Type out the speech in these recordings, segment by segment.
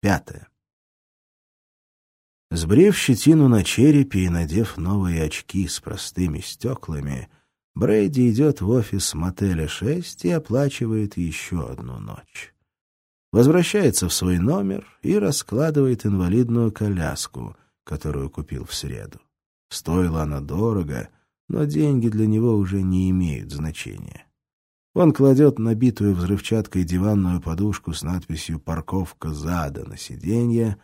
Пятое. Сбрив щетину на черепе и надев новые очки с простыми стеклами, Брейди идет в офис мотеля 6 и оплачивает еще одну ночь. Возвращается в свой номер и раскладывает инвалидную коляску, которую купил в среду. Стоила она дорого, но деньги для него уже не имеют значения. Он кладет набитую взрывчаткой диванную подушку с надписью «Парковка зада» на сиденье,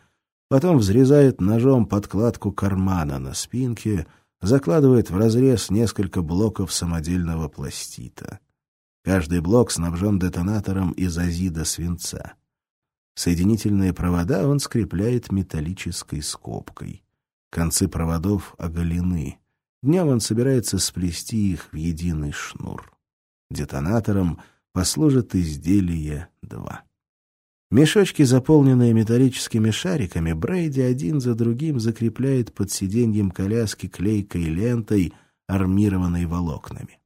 потом взрезает ножом подкладку кармана на спинке, закладывает в разрез несколько блоков самодельного пластита. Каждый блок снабжен детонатором из азида свинца. Соединительные провода он скрепляет металлической скобкой. Концы проводов оголены. Днем он собирается сплести их в единый шнур. Детонатором послужит изделие 2. Мешочки, заполненные металлическими шариками, Брейди один за другим закрепляет под сиденьем коляски клейкой лентой, армированной волокнами.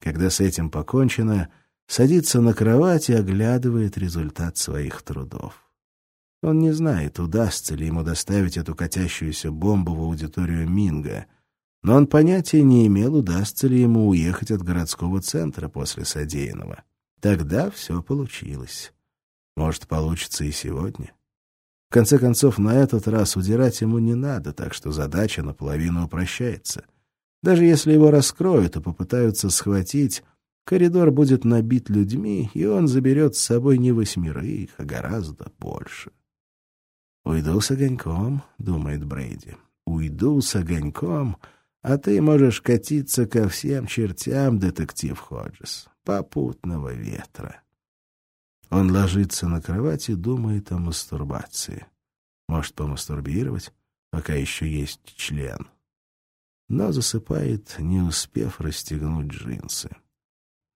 Когда с этим покончено, садится на кровать и оглядывает результат своих трудов. Он не знает, удастся ли ему доставить эту катящуюся бомбу в аудиторию Минга, но он понятия не имел, удастся ли ему уехать от городского центра после содеянного. Тогда все получилось. Может, получится и сегодня. В конце концов, на этот раз удирать ему не надо, так что задача наполовину упрощается. Даже если его раскроют и попытаются схватить, коридор будет набит людьми, и он заберет с собой не восьмерых, а гораздо больше. «Уйду с огоньком», — думает Брейди. «Уйду с огоньком, а ты можешь катиться ко всем чертям, детектив Ходжес, попутного ветра». Он ложится на кровать и думает о мастурбации. Может помастурбировать, пока еще есть член. Но засыпает, не успев расстегнуть джинсы.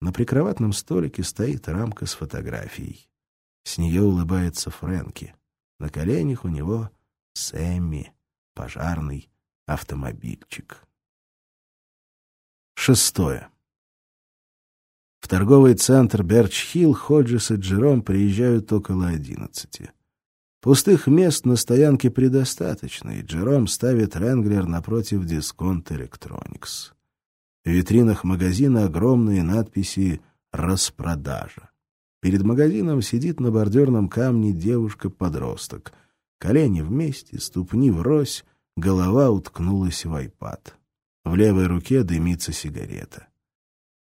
На прикроватном столике стоит рамка с фотографией. С нее улыбается Фрэнки. На коленях у него Сэмми, пожарный автомобильчик. Шестое. В торговый центр Берч-Хилл Ходжес и Джером приезжают около одиннадцати. Пустых мест на стоянке предостаточно, и Джером ставит Ренглер напротив дисконт Electronics. В витринах магазина огромные надписи «Распродажа». Перед магазином сидит на бордерном камне девушка-подросток. Колени вместе, ступни врозь, голова уткнулась в айпад. В левой руке дымится сигарета.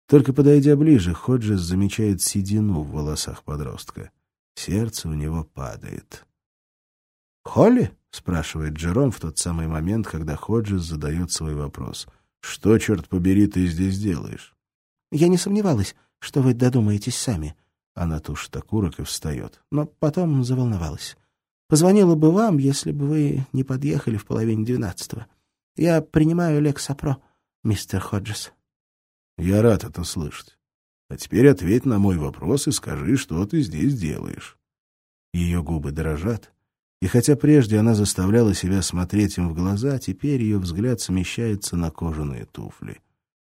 Только подойдя ближе, Ходжес замечает седину в волосах подростка. Сердце у него падает. «Холли?» — спрашивает Джером в тот самый момент, когда Ходжес задает свой вопрос. «Что, черт побери, ты здесь делаешь?» «Я не сомневалась, что вы додумаетесь сами». Она тушит окурок и встает. Но потом заволновалась. «Позвонила бы вам, если бы вы не подъехали в половине двенадцатого. Я принимаю Лексапро, мистер Ходжес». Я рад это слышать. А теперь ответь на мой вопрос и скажи, что ты здесь делаешь. Ее губы дрожат, и хотя прежде она заставляла себя смотреть им в глаза, теперь ее взгляд смещается на кожаные туфли.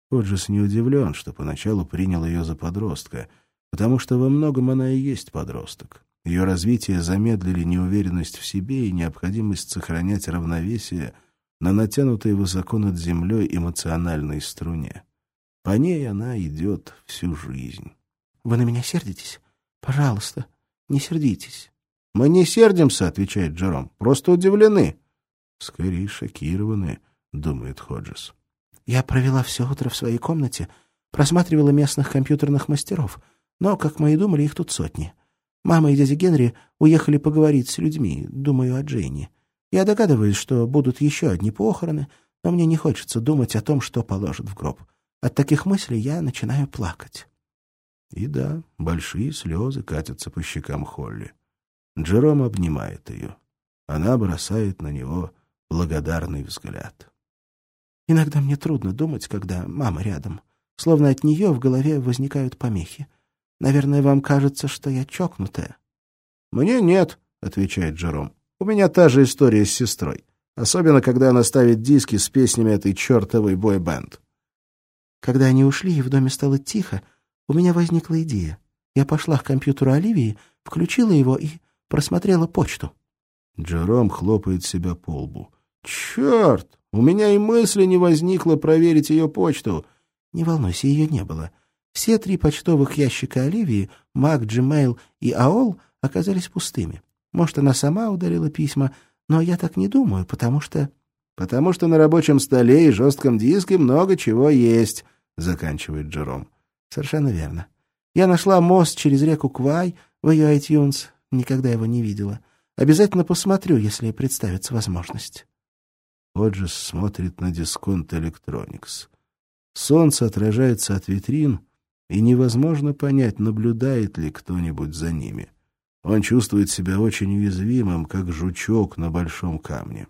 Ходжес не удивлен, что поначалу принял ее за подростка, потому что во многом она и есть подросток. Ее развитие замедлили неуверенность в себе и необходимость сохранять равновесие на натянутой высоко над землей эмоциональной струне. По ней она идет всю жизнь. — Вы на меня сердитесь? Пожалуйста, не сердитесь. — Мы не сердимся, — отвечает Джером, — просто удивлены. — Скорее шокированы, — думает Ходжес. — Я провела все утро в своей комнате, просматривала местных компьютерных мастеров, но, как мы и думали, их тут сотни. Мама и дядя Генри уехали поговорить с людьми, думаю о Джейни. Я догадываюсь, что будут еще одни похороны, но мне не хочется думать о том, что положат в гроб. — от таких мыслей я начинаю плакать. И да, большие слезы катятся по щекам Холли. Джером обнимает ее. Она бросает на него благодарный взгляд. Иногда мне трудно думать, когда мама рядом. Словно от нее в голове возникают помехи. Наверное, вам кажется, что я чокнутая. — Мне нет, — отвечает Джером. — У меня та же история с сестрой. Особенно, когда она ставит диски с песнями этой чертовой бой-бенд. Когда они ушли и в доме стало тихо, у меня возникла идея. Я пошла к компьютеру Оливии, включила его и просмотрела почту. Джером хлопает себя по лбу. «Черт! У меня и мысли не возникло проверить ее почту!» «Не волнуйся, ее не было. Все три почтовых ящика Оливии, Мак, Gmail и АОЛ, оказались пустыми. Может, она сама ударила письма, но я так не думаю, потому что...» «Потому что на рабочем столе и жестком диске много чего есть», — заканчивает Джером. «Совершенно верно. Я нашла мост через реку Квай в ее iTunes. Никогда его не видела. Обязательно посмотрю, если представится возможность». Оджис смотрит на дисконт Electronics. Солнце отражается от витрин, и невозможно понять, наблюдает ли кто-нибудь за ними. Он чувствует себя очень уязвимым, как жучок на большом камне.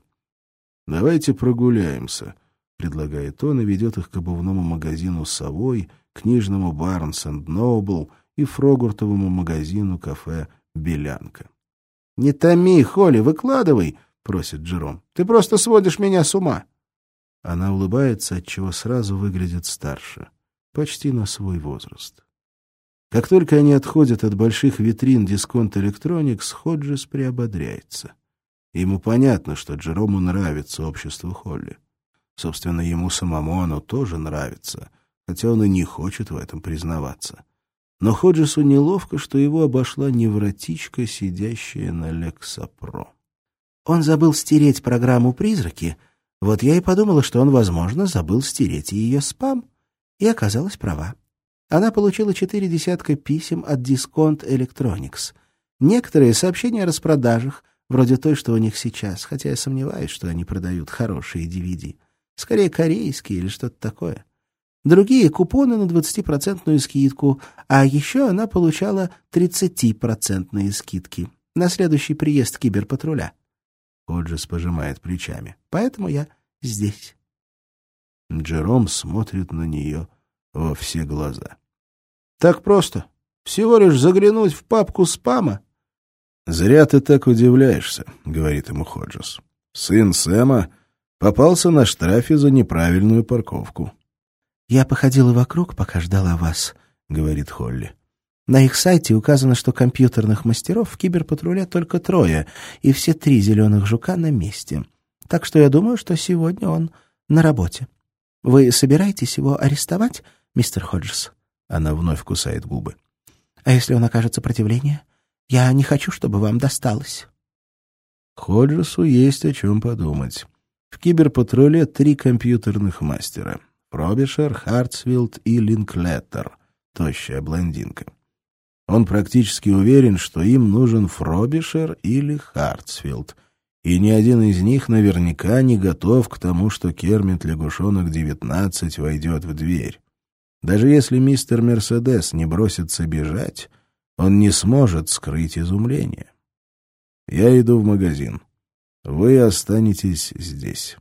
«Давайте прогуляемся», — предлагает он и ведет их к обувному магазину «Совой», книжному «Барнс энд Ноубл» и фрогуртовому магазину кафе «Белянка». «Не томи, Холли, выкладывай!» — просит Джером. «Ты просто сводишь меня с ума!» Она улыбается, отчего сразу выглядит старше, почти на свой возраст. Как только они отходят от больших витрин Дисконт Электроникс, Ходжес приободряется. Ему понятно, что Джерому нравится общество Холли. Собственно, ему самому оно тоже нравится, хотя он и не хочет в этом признаваться. Но Ходжесу неловко, что его обошла невротичка, сидящая на Лексапро. Он забыл стереть программу «Призраки», вот я и подумала, что он, возможно, забыл стереть ее спам, и оказалась права. Она получила четыре десятка писем от Discount Electronics. Некоторые сообщения о распродажах, вроде той, что у них сейчас, хотя я сомневаюсь, что они продают хорошие DVD. Скорее, корейские или что-то такое. Другие — купоны на 20% скидку, а еще она получала 30% скидки на следующий приезд киберпатруля. Оджис пожимает плечами. Поэтому я здесь. Джером смотрит на нее во все глаза. Так просто. Всего лишь заглянуть в папку спама. «Зря ты так удивляешься», — говорит ему Ходжес. «Сын Сэма попался на штрафе за неправильную парковку». «Я походила вокруг, пока ждала вас», — говорит Холли. «На их сайте указано, что компьютерных мастеров в киберпатруле только трое, и все три зеленых жука на месте. Так что я думаю, что сегодня он на работе. Вы собираетесь его арестовать, мистер Ходжес?» Она вновь кусает губы. «А если он окажет сопротивление? Я не хочу, чтобы вам досталось». Ходжесу есть о чем подумать. В киберпатруле три компьютерных мастера. Пробишер, Хартсвилд и Линклеттер, тощая блондинка. Он практически уверен, что им нужен Фробишер или Хартсфилд, и ни один из них наверняка не готов к тому, что Кермит Лягушонок-19 войдет в дверь. Даже если мистер Мерседес не бросится бежать, он не сможет скрыть изумление. Я иду в магазин. Вы останетесь здесь.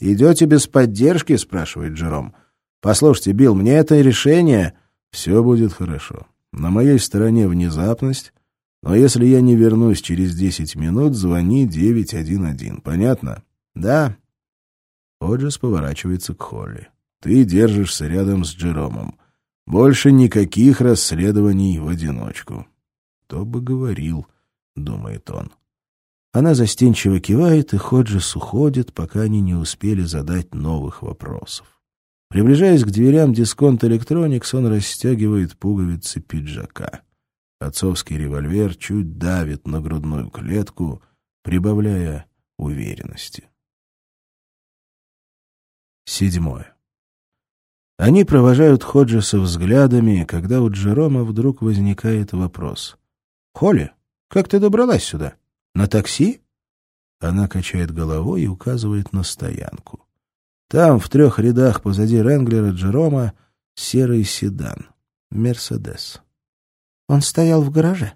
«Идете без поддержки?» — спрашивает Джером. «Послушайте, Билл, мне это решение...» «Все будет хорошо. На моей стороне внезапность, но если я не вернусь через десять минут, звони 911. Понятно?» «Да». Оджес поворачивается к Холли. «Ты держишься рядом с Джеромом. Больше никаких расследований в одиночку». «Кто бы говорил», — думает он. Она застенчиво кивает, и Ходжес уходит, пока они не успели задать новых вопросов. Приближаясь к дверям дисконт Электроникс, он расстегивает пуговицы пиджака. Отцовский револьвер чуть давит на грудную клетку, прибавляя уверенности. Седьмое. Они провожают Ходжеса взглядами, когда у Джерома вдруг возникает вопрос. «Холли, как ты добралась сюда?» На такси? Она качает головой и указывает на стоянку. Там, в трех рядах позади Ренглера Джерома, серый седан. Мерседес. Он стоял в гараже.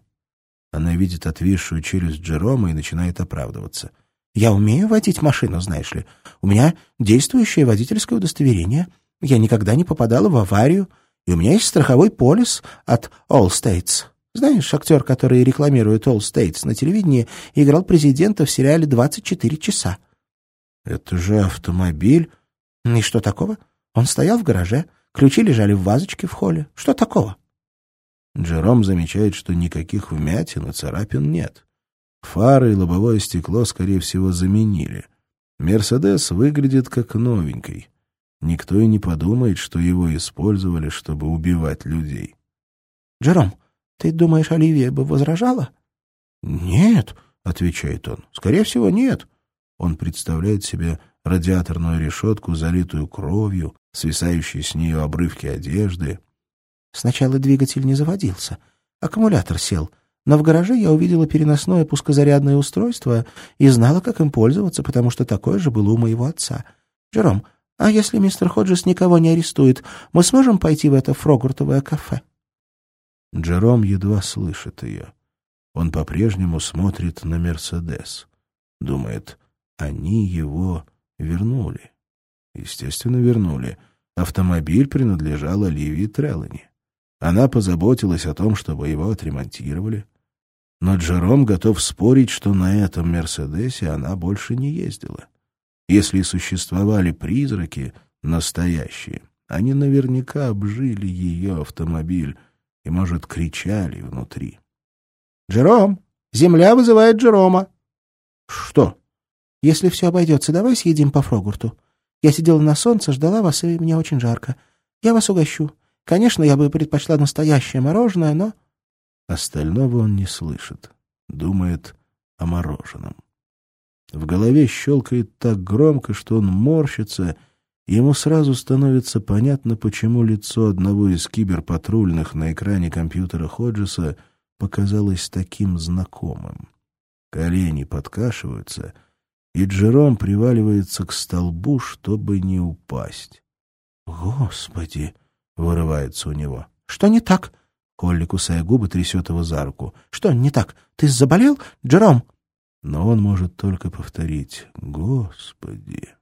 Она видит отвисшую челюсть Джерома и начинает оправдываться. «Я умею водить машину, знаешь ли. У меня действующее водительское удостоверение. Я никогда не попадала в аварию, и у меня есть страховой полис от All States. Знаешь, актер, который рекламирует All States на телевидении, играл президента в сериале «24 часа». «Это же автомобиль». «И что такого? Он стоял в гараже, ключи лежали в вазочке в холле. Что такого?» Джером замечает, что никаких вмятин и царапин нет. Фары и лобовое стекло, скорее всего, заменили. «Мерседес» выглядит как новенький. Никто и не подумает, что его использовали, чтобы убивать людей. «Джером, ты думаешь, Оливия бы возражала?» «Нет», — отвечает он, — «скорее всего, нет». Он представляет себе радиаторную решетку, залитую кровью, свисающие с нее обрывки одежды. Сначала двигатель не заводился. Аккумулятор сел. Но в гараже я увидела переносное пускозарядное устройство и знала, как им пользоваться, потому что такое же было у моего отца. Джером, а если мистер Ходжес никого не арестует, мы сможем пойти в это фрогуртовое кафе? Джером едва слышит ее. Он по-прежнему смотрит на «Мерседес». Думает, они его вернули. Естественно, вернули. Автомобиль принадлежал Оливии Треллани. Она позаботилась о том, чтобы его отремонтировали. Но Джером готов спорить, что на этом «Мерседесе» она больше не ездила. Если существовали призраки, настоящие, они наверняка обжили ее автомобиль и, может, кричали внутри. «Джером! Земля вызывает Джерома!» «Что?» «Если все обойдется, давай съедим по Фрогурту. Я сидела на солнце, ждала вас, и мне очень жарко. Я вас угощу. Конечно, я бы предпочла настоящее мороженое, но...» Остального он не слышит. Думает о мороженом. В голове щелкает так громко, что он морщится, ему сразу становится понятно, почему лицо одного из киберпатрульных на экране компьютера Ходжеса показалось таким знакомым. Колени подкашиваются, и Джером приваливается к столбу, чтобы не упасть. «Господи!» — вырывается у него. «Что не так?» Колли, кусая губы, трясет его за руку. «Что не так? Ты заболел, Джером?» Но он может только повторить «Господи!»